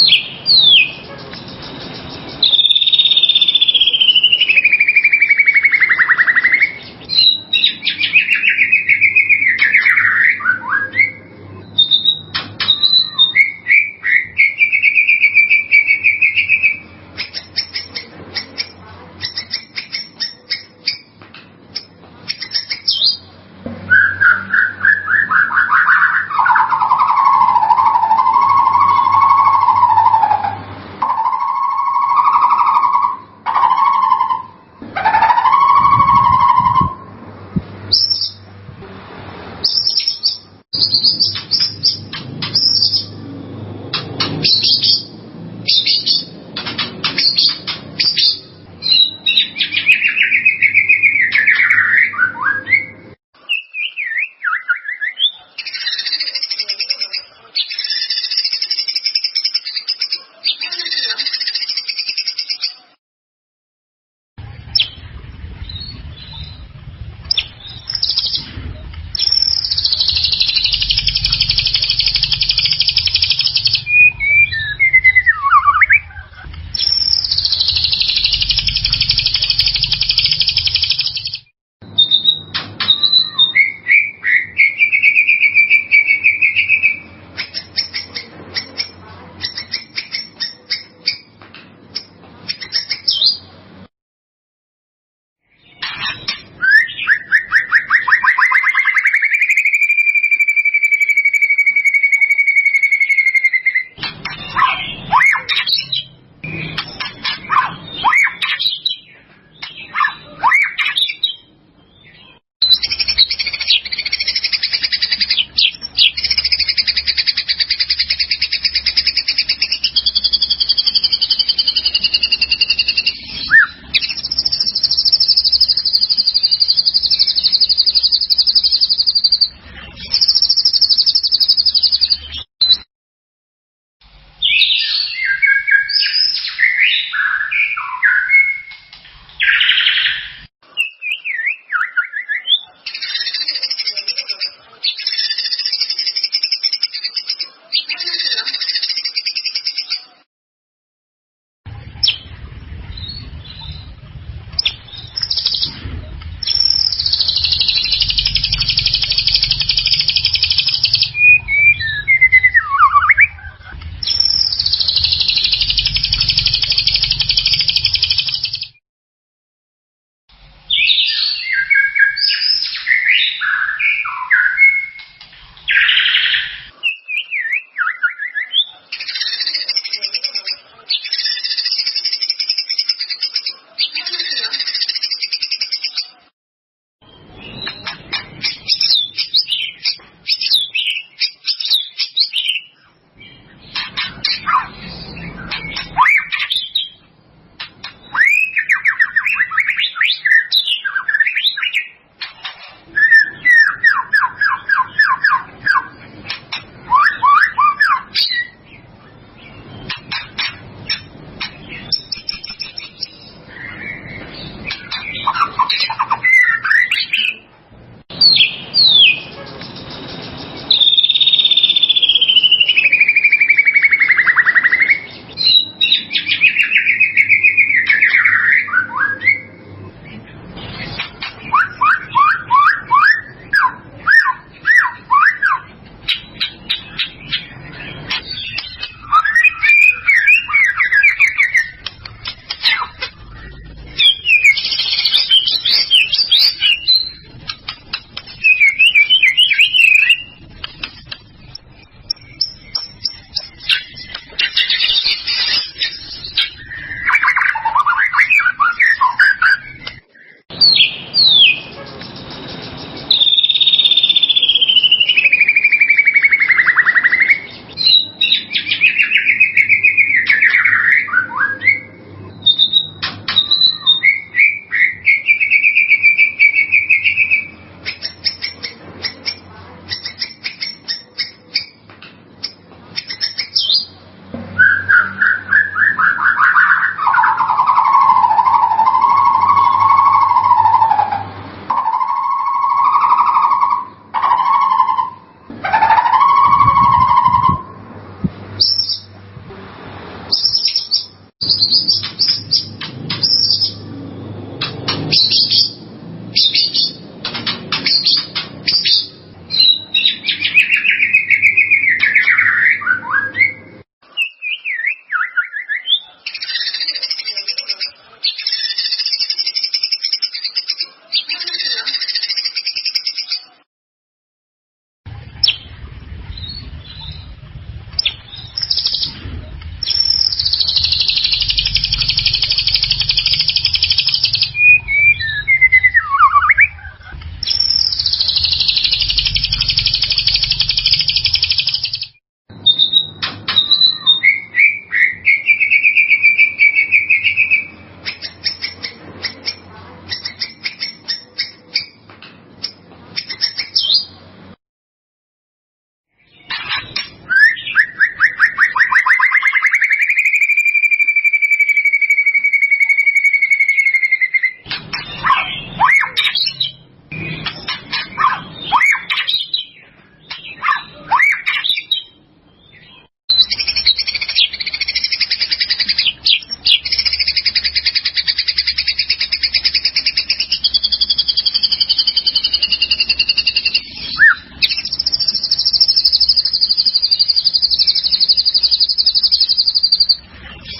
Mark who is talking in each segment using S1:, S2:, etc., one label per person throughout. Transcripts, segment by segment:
S1: you よしバイバイ。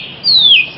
S1: あ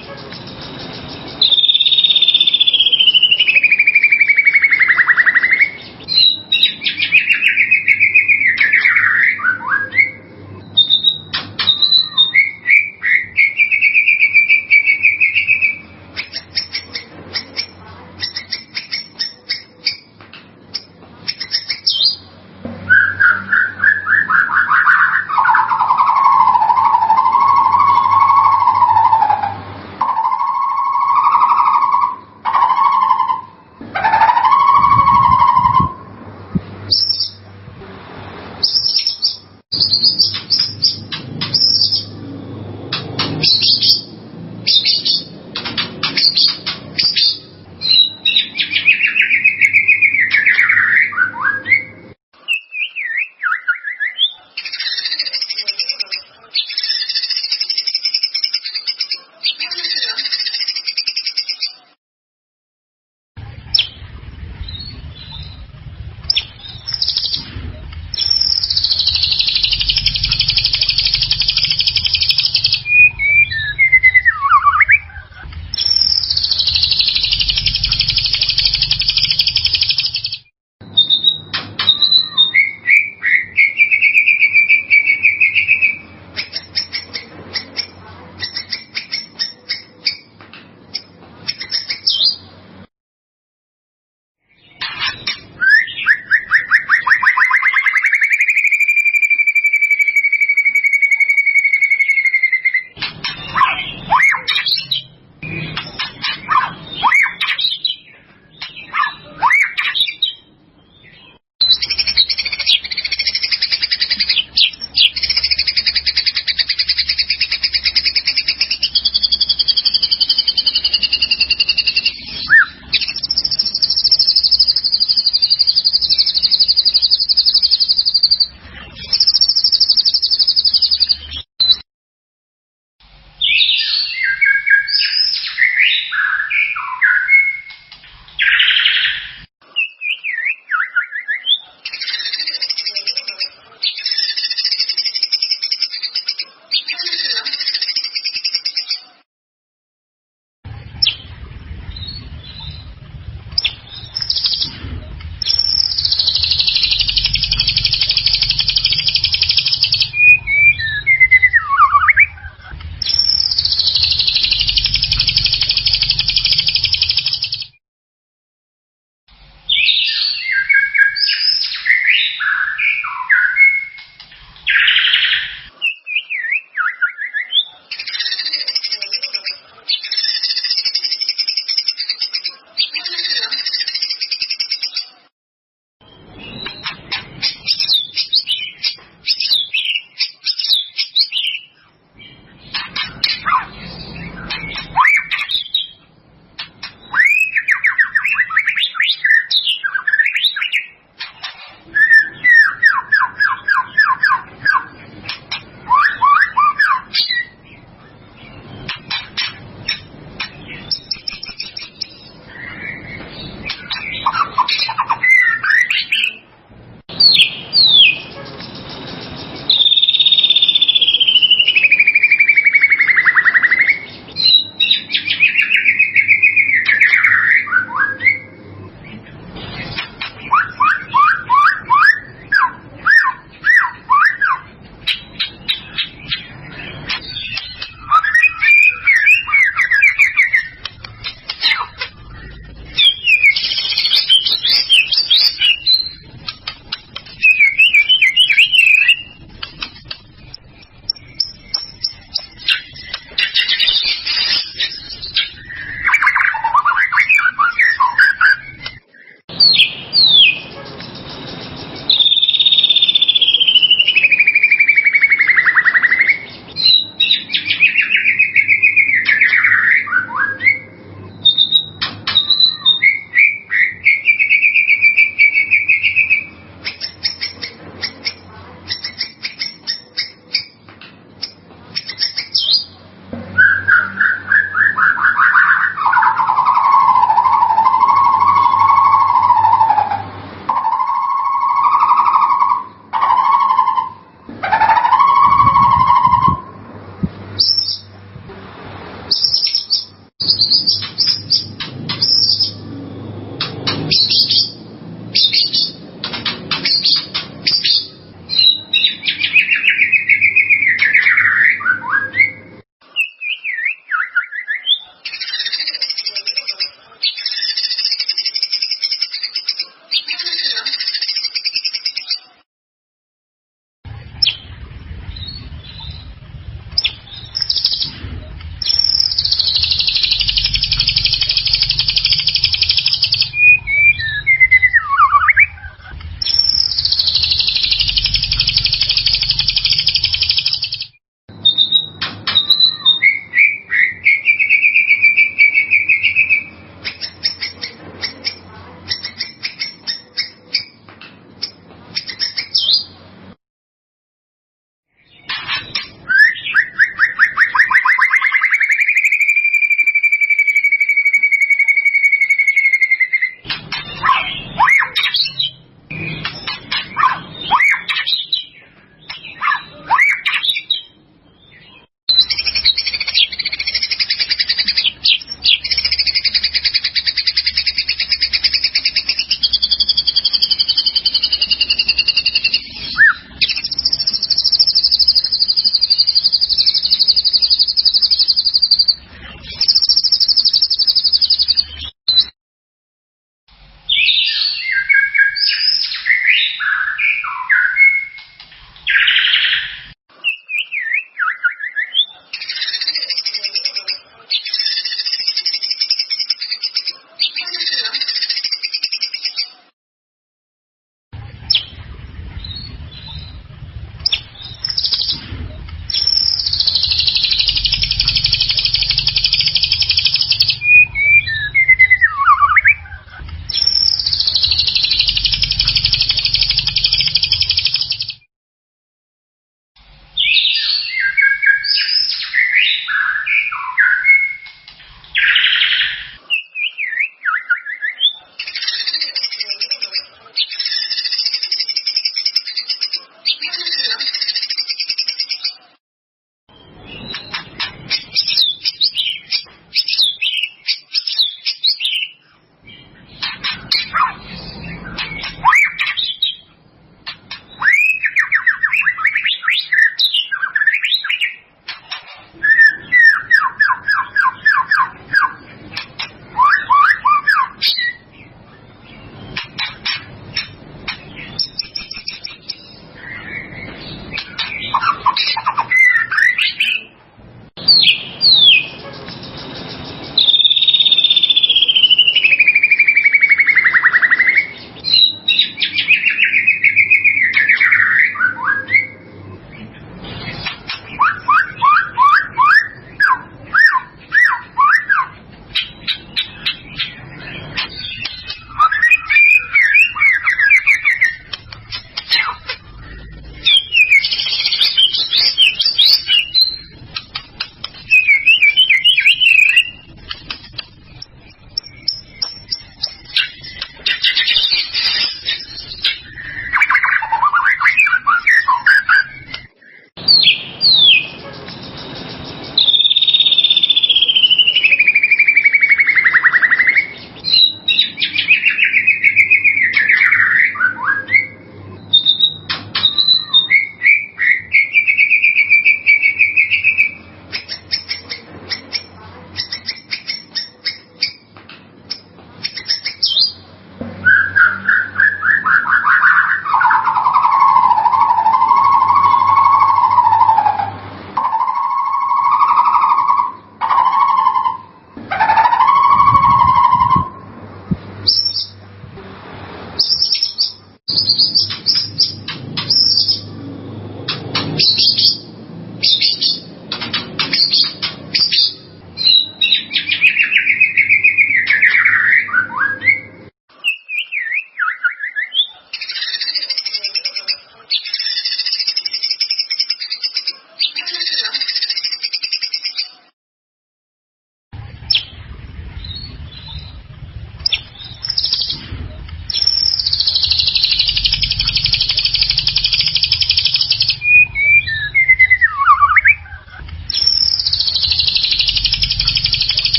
S1: Thank you.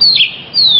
S1: あ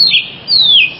S1: フフフ。